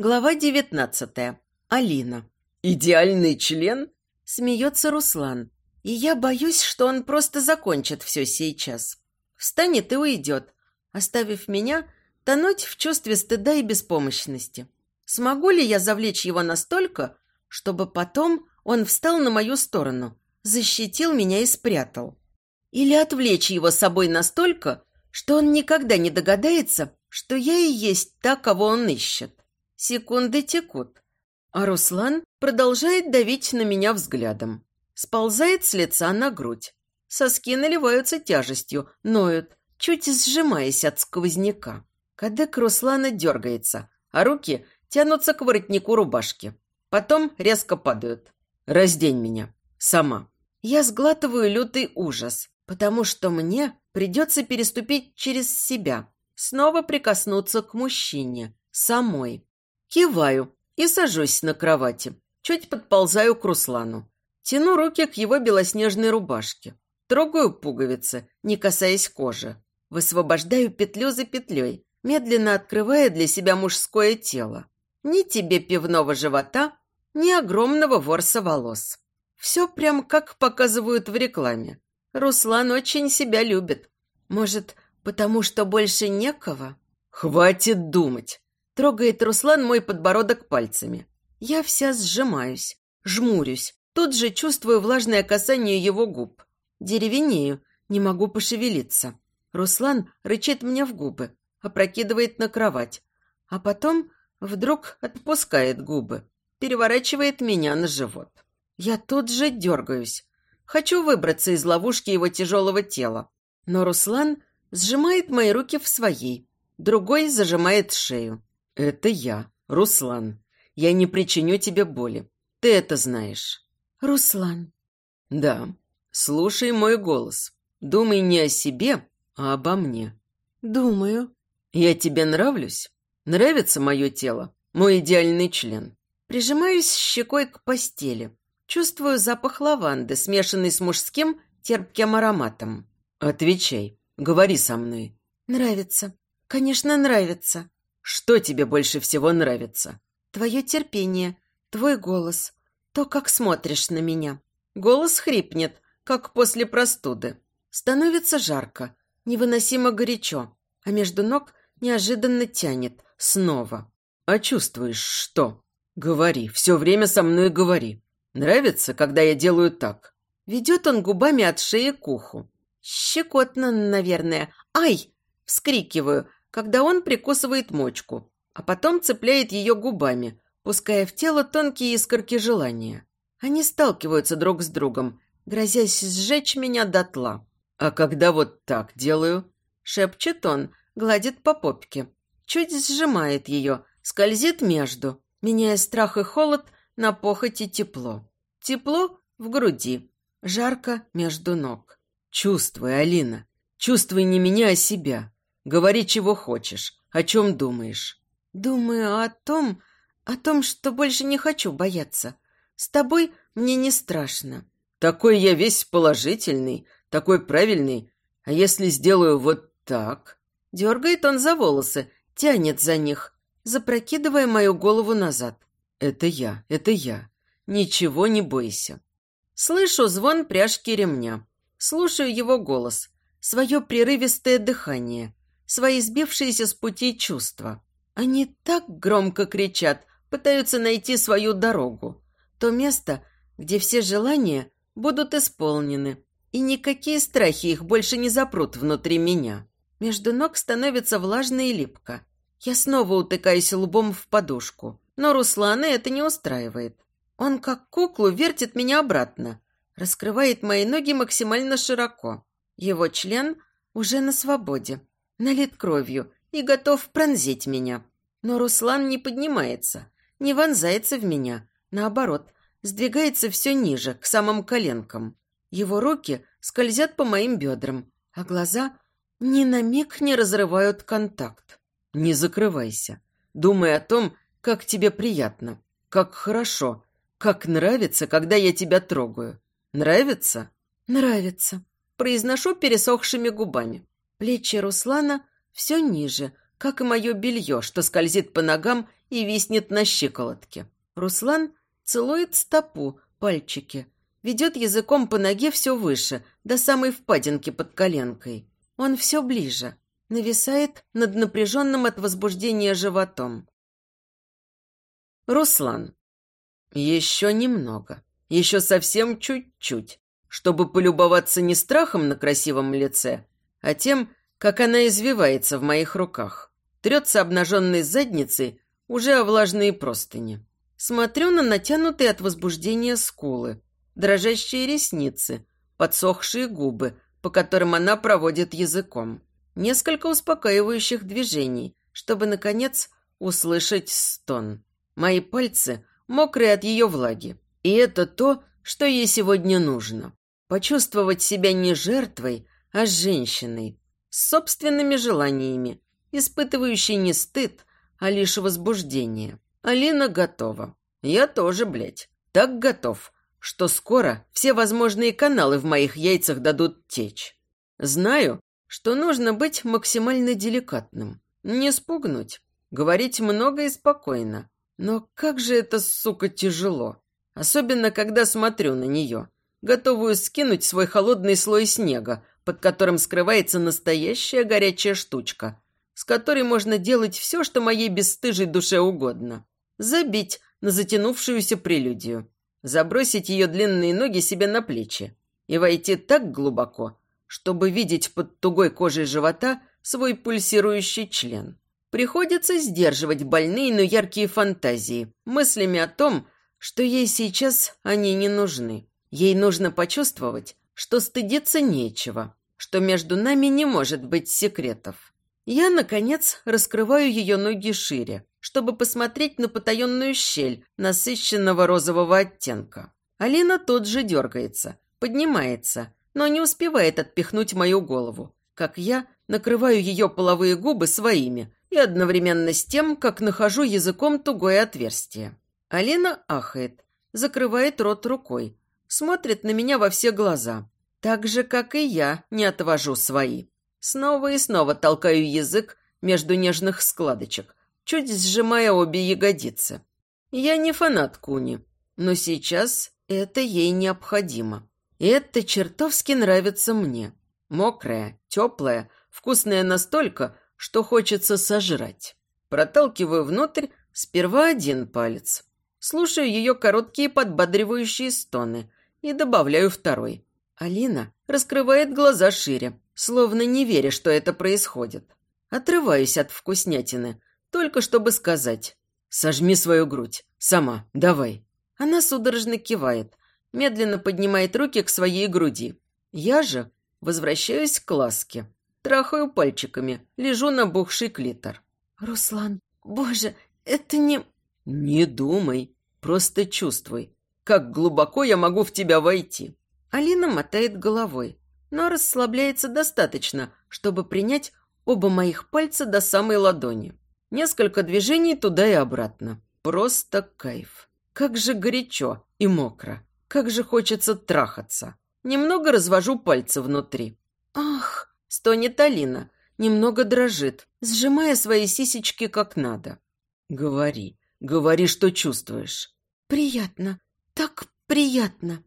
Глава девятнадцатая. Алина. «Идеальный член?» Смеется Руслан. И я боюсь, что он просто закончит все сейчас. Встанет и уйдет, оставив меня тонуть в чувстве стыда и беспомощности. Смогу ли я завлечь его настолько, чтобы потом он встал на мою сторону, защитил меня и спрятал? Или отвлечь его собой настолько, что он никогда не догадается, что я и есть та, кого он ищет? Секунды текут, а Руслан продолжает давить на меня взглядом. Сползает с лица на грудь. Соски наливаются тяжестью, ноют, чуть сжимаясь от сквозняка. Кадык Руслана дергается, а руки тянутся к воротнику рубашки. Потом резко падают. «Раздень меня. Сама». Я сглатываю лютый ужас, потому что мне придется переступить через себя, снова прикоснуться к мужчине, самой. Киваю и сажусь на кровати. Чуть подползаю к Руслану. Тяну руки к его белоснежной рубашке. Трогаю пуговицы, не касаясь кожи. Высвобождаю петлю за петлей, медленно открывая для себя мужское тело. Ни тебе пивного живота, ни огромного ворса волос. Все прям как показывают в рекламе. Руслан очень себя любит. Может, потому что больше некого? Хватит думать. Трогает Руслан мой подбородок пальцами. Я вся сжимаюсь, жмурюсь, тут же чувствую влажное касание его губ. Деревенею, не могу пошевелиться. Руслан рычит мне в губы, опрокидывает на кровать, а потом вдруг отпускает губы, переворачивает меня на живот. Я тут же дергаюсь. Хочу выбраться из ловушки его тяжелого тела, но Руслан сжимает мои руки в своей, другой зажимает шею. «Это я, Руслан. Я не причиню тебе боли. Ты это знаешь». «Руслан». «Да. Слушай мой голос. Думай не о себе, а обо мне». «Думаю». «Я тебе нравлюсь? Нравится мое тело? Мой идеальный член?» Прижимаюсь щекой к постели. Чувствую запах лаванды, смешанный с мужским терпким ароматом. «Отвечай. Говори со мной». «Нравится. Конечно, нравится». Что тебе больше всего нравится? Твое терпение, твой голос, то, как смотришь на меня. Голос хрипнет, как после простуды. Становится жарко, невыносимо горячо, а между ног неожиданно тянет снова. А чувствуешь что? Говори, все время со мной говори. Нравится, когда я делаю так? Ведет он губами от шеи к уху. Щекотно, наверное. Ай! Вскрикиваю, когда он прикусывает мочку, а потом цепляет ее губами, пуская в тело тонкие искорки желания. Они сталкиваются друг с другом, грозясь сжечь меня дотла. «А когда вот так делаю?» Шепчет он, гладит по попке. Чуть сжимает ее, скользит между, меняя страх и холод на похоть и тепло. Тепло в груди, жарко между ног. «Чувствуй, Алина, чувствуй не меня, а себя. Говори, чего хочешь. О чем думаешь?» «Думаю о том, о том, что больше не хочу бояться. С тобой мне не страшно». «Такой я весь положительный, такой правильный. А если сделаю вот так?» Дергает он за волосы, тянет за них, запрокидывая мою голову назад. «Это я, это я. Ничего не бойся». Слышу звон пряжки ремня. Слушаю его голос, свое прерывистое дыхание свои сбившиеся с пути чувства. Они так громко кричат, пытаются найти свою дорогу. То место, где все желания будут исполнены, и никакие страхи их больше не запрут внутри меня. Между ног становится влажно и липко. Я снова утыкаюсь лбом в подушку, но Руслана это не устраивает. Он, как куклу, вертит меня обратно, раскрывает мои ноги максимально широко. Его член уже на свободе, налит кровью и готов пронзить меня. Но Руслан не поднимается, не вонзается в меня. Наоборот, сдвигается все ниже, к самым коленкам. Его руки скользят по моим бедрам, а глаза ни на миг не разрывают контакт. Не закрывайся. Думай о том, как тебе приятно, как хорошо, как нравится, когда я тебя трогаю. Нравится? Нравится. Произношу пересохшими губами. Плечи Руслана все ниже, как и мое белье, что скользит по ногам и виснет на щиколотке. Руслан целует стопу, пальчики, ведет языком по ноге все выше, до самой впадинки под коленкой. Он все ближе, нависает над напряженным от возбуждения животом. Руслан. Еще немного. Еще совсем чуть-чуть, чтобы полюбоваться не страхом на красивом лице, а тем, как она извивается в моих руках. Трется обнаженной задницей уже о влажные простыни. Смотрю на натянутые от возбуждения скулы, дрожащие ресницы, подсохшие губы, по которым она проводит языком. Несколько успокаивающих движений, чтобы, наконец, услышать стон. Мои пальцы мокрые от ее влаги. И это то, что ей сегодня нужно. Почувствовать себя не жертвой, а женщиной, с собственными желаниями, испытывающей не стыд, а лишь возбуждение. Алина готова. Я тоже, блядь, так готов, что скоро все возможные каналы в моих яйцах дадут течь. Знаю, что нужно быть максимально деликатным, не спугнуть, говорить много и спокойно. Но как же это, сука, тяжело. Особенно, когда смотрю на нее, готовую скинуть свой холодный слой снега, под которым скрывается настоящая горячая штучка, с которой можно делать все, что моей бесстыжей душе угодно. Забить на затянувшуюся прелюдию, забросить ее длинные ноги себе на плечи и войти так глубоко, чтобы видеть под тугой кожей живота свой пульсирующий член. Приходится сдерживать больные, но яркие фантазии, мыслями о том, что ей сейчас они не нужны. Ей нужно почувствовать, что стыдиться нечего, что между нами не может быть секретов. Я, наконец, раскрываю ее ноги шире, чтобы посмотреть на потаенную щель насыщенного розового оттенка. Алина тут же дергается, поднимается, но не успевает отпихнуть мою голову, как я накрываю ее половые губы своими и одновременно с тем, как нахожу языком тугое отверстие. Алина ахает, закрывает рот рукой, смотрит на меня во все глаза, так же, как и я не отвожу свои. Снова и снова толкаю язык между нежных складочек, чуть сжимая обе ягодицы. Я не фанат Куни, но сейчас это ей необходимо. И это чертовски нравится мне. Мокрая, теплая, вкусная настолько, что хочется сожрать. Проталкиваю внутрь сперва один палец. Слушаю ее короткие подбадривающие стоны и добавляю второй. Алина раскрывает глаза шире, словно не веря, что это происходит. Отрываюсь от вкуснятины, только чтобы сказать «Сожми свою грудь, сама, давай». Она судорожно кивает, медленно поднимает руки к своей груди. Я же возвращаюсь к ласке. Трахаю пальчиками, лежу на бухший клитор. «Руслан, боже, это не...» «Не думай, просто чувствуй, как глубоко я могу в тебя войти». Алина мотает головой, но расслабляется достаточно, чтобы принять оба моих пальца до самой ладони. Несколько движений туда и обратно. Просто кайф. Как же горячо и мокро. Как же хочется трахаться. Немного развожу пальцы внутри. Ах, стонет Алина. Немного дрожит, сжимая свои сисечки как надо. Говори, говори, что чувствуешь. Приятно, так приятно.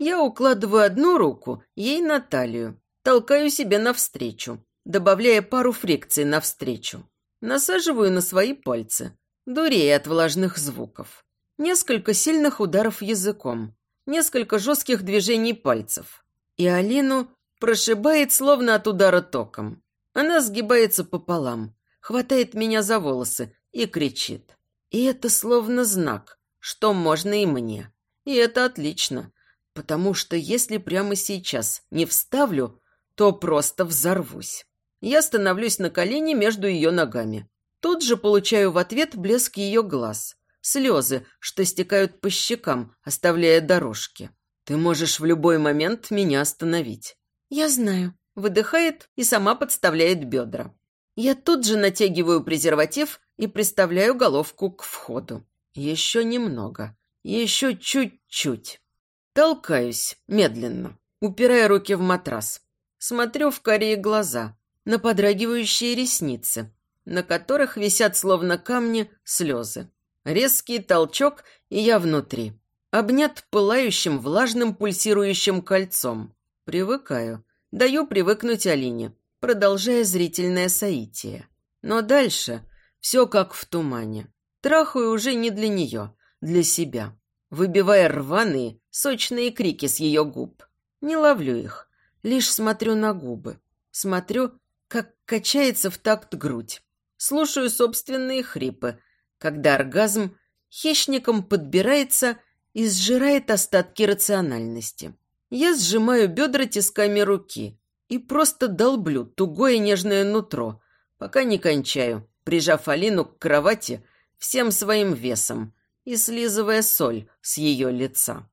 Я укладываю одну руку ей на талию, толкаю себе навстречу, добавляя пару фрикций навстречу. Насаживаю на свои пальцы, дурея от влажных звуков. Несколько сильных ударов языком, несколько жестких движений пальцев. И Алину прошибает словно от удара током. Она сгибается пополам, хватает меня за волосы и кричит. И это словно знак, что можно и мне. И это отлично, потому что если прямо сейчас не вставлю, то просто взорвусь. Я становлюсь на колени между ее ногами. Тут же получаю в ответ блеск ее глаз, слезы, что стекают по щекам, оставляя дорожки. Ты можешь в любой момент меня остановить. Я знаю. Выдыхает и сама подставляет бедра. Я тут же натягиваю презерватив и приставляю головку к входу. Еще немного. Еще чуть-чуть. Толкаюсь, медленно, упирая руки в матрас. Смотрю в карие глаза, на подрагивающие ресницы, на которых висят словно камни слезы. Резкий толчок, и я внутри. Обнят пылающим, влажным, пульсирующим кольцом. Привыкаю. Даю привыкнуть Алине, продолжая зрительное соитие. Но дальше все как в тумане. Трахаю уже не для нее, для себя. Выбивая рваные, сочные крики с ее губ. Не ловлю их, лишь смотрю на губы. Смотрю, как качается в такт грудь. Слушаю собственные хрипы, когда оргазм хищником подбирается и сжирает остатки рациональности. Я сжимаю бедра тисками руки и просто долблю тугое нежное нутро, пока не кончаю, прижав Алину к кровати всем своим весом и слизывая соль с ее лица.